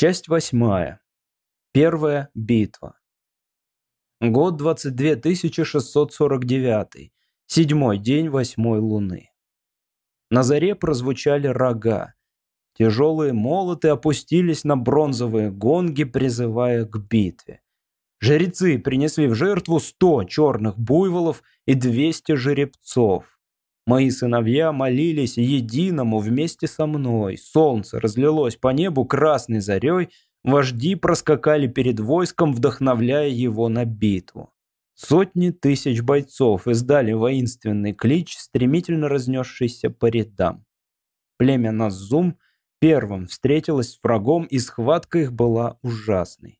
Часть восьмая. Первая битва. Год 22649. Седьмой день восьмой луны. На заре прозвучали рога. Тяжелые молоты опустились на бронзовые гонги, призывая к битве. Жрецы принесли в жертву сто черных буйволов и двести жеребцов. Мои сыновья молились единому вместе со мной. Солнце разлилось по небу красной зарей, вожди проскакали перед войском, вдохновляя его на битву. Сотни тысяч бойцов издали воинственный клич, стремительно разнесшийся по рядам. Племя Назум первым встретилось с врагом, и схватка их была ужасной.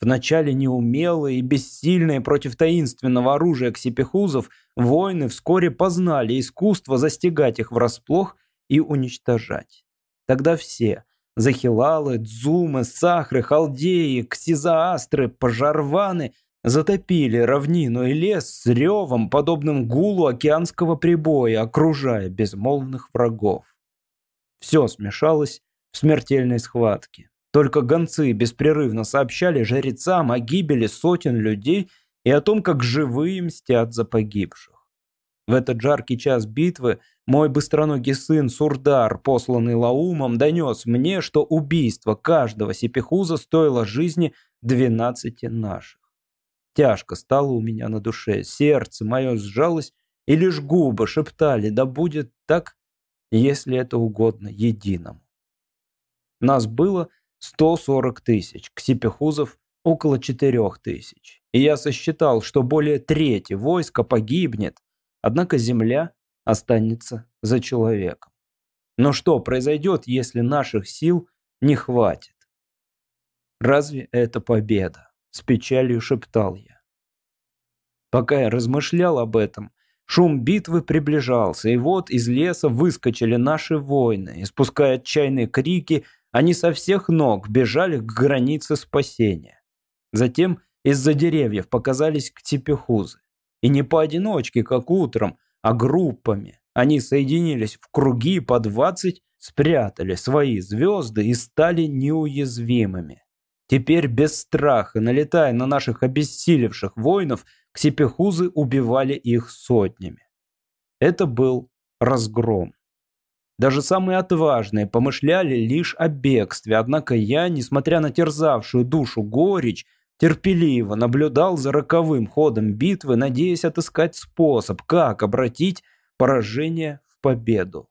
Вначале неумелые и бессильные против таинственного оружия ксипехузов, воины вскоре познали искусство застигать их врасплох и уничтожать. Тогда все – захилалы, дзумы, сахры, халдеи, ксизаастры, пожарваны – затопили равнину и лес с ревом, подобным гулу океанского прибоя, окружая безмолвных врагов. Все смешалось в смертельной схватке. Только гонцы беспрерывно сообщали жрецам о гибели сотен людей и о том, как живые мстят за погибших. В этот жаркий час битвы мой быстроногий сын Сурдар, посланный Лаумом, донес мне, что убийство каждого сипехуза стоило жизни двенадцати наших. Тяжко стало у меня на душе, сердце мое сжалось, и лишь губы шептали, да будет так, если это угодно единому. Нас было 140 тысяч, ксипехузов около 4 тысяч. И я сосчитал, что более трети войска погибнет, однако земля останется за человеком. Но что произойдет, если наших сил не хватит? Разве это победа? С печалью шептал я. Пока я размышлял об этом, шум битвы приближался, и вот из леса выскочили наши воины, испуская отчаянные крики – они со всех ног бежали к границе спасения. Затем из-за деревьев показались ктипехузы. И не поодиночке, как утром, а группами. Они соединились в круги по двадцать, спрятали свои звезды и стали неуязвимыми. Теперь без страха, налетая на наших обессилевших воинов, ксипехузы убивали их сотнями. Это был разгром. Даже самые отважные помышляли лишь о бегстве, однако я, несмотря на терзавшую душу горечь, терпеливо наблюдал за роковым ходом битвы, надеясь отыскать способ, как обратить поражение в победу.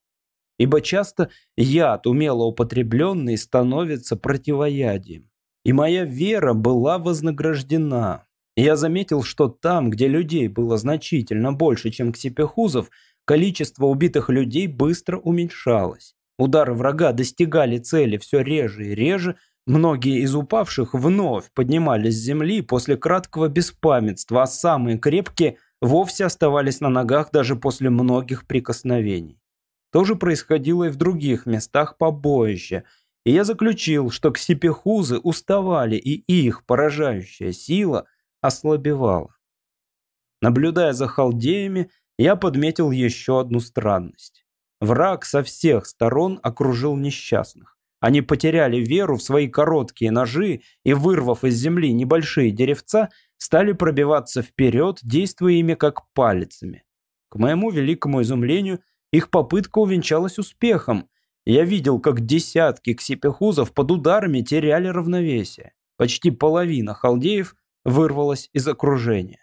Ибо часто яд, умело употребленный, становится противоядием. И моя вера была вознаграждена. Я заметил, что там, где людей было значительно больше, чем ксипехузов, Количество убитых людей быстро уменьшалось. Удары врага достигали цели все реже и реже, многие из упавших вновь поднимались с земли после краткого беспамятства, а самые крепкие вовсе оставались на ногах даже после многих прикосновений. То же происходило и в других местах побоища, и я заключил, что ксипехузы уставали, и их поражающая сила ослабевала. Наблюдая за халдеями, я подметил еще одну странность. Враг со всех сторон окружил несчастных. Они потеряли веру в свои короткие ножи и, вырвав из земли небольшие деревца, стали пробиваться вперед, действуя ими как палицами. К моему великому изумлению, их попытка увенчалась успехом. Я видел, как десятки ксипехузов под ударами теряли равновесие. Почти половина халдеев вырвалась из окружения.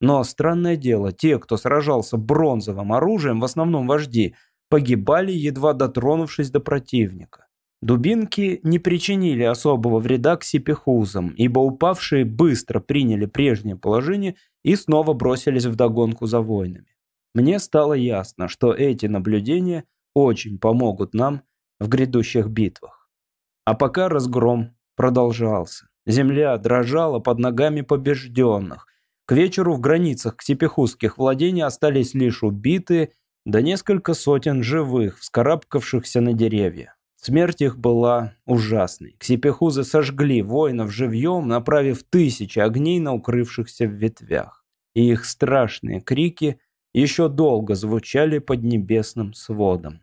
Но странное дело, те, кто сражался бронзовым оружием, в основном вожди, погибали, едва дотронувшись до противника. Дубинки не причинили особого вреда к сипехузам, ибо упавшие быстро приняли прежнее положение и снова бросились в догонку за воинами. Мне стало ясно, что эти наблюдения очень помогут нам в грядущих битвах. А пока разгром продолжался. Земля дрожала под ногами побежденных, к вечеру в границах ксипехузских владений остались лишь убитые, да несколько сотен живых, вскарабкавшихся на деревья. Смерть их была ужасной. Ксипехузы сожгли воинов живьем, направив тысячи огней на укрывшихся в ветвях. И их страшные крики еще долго звучали под небесным сводом.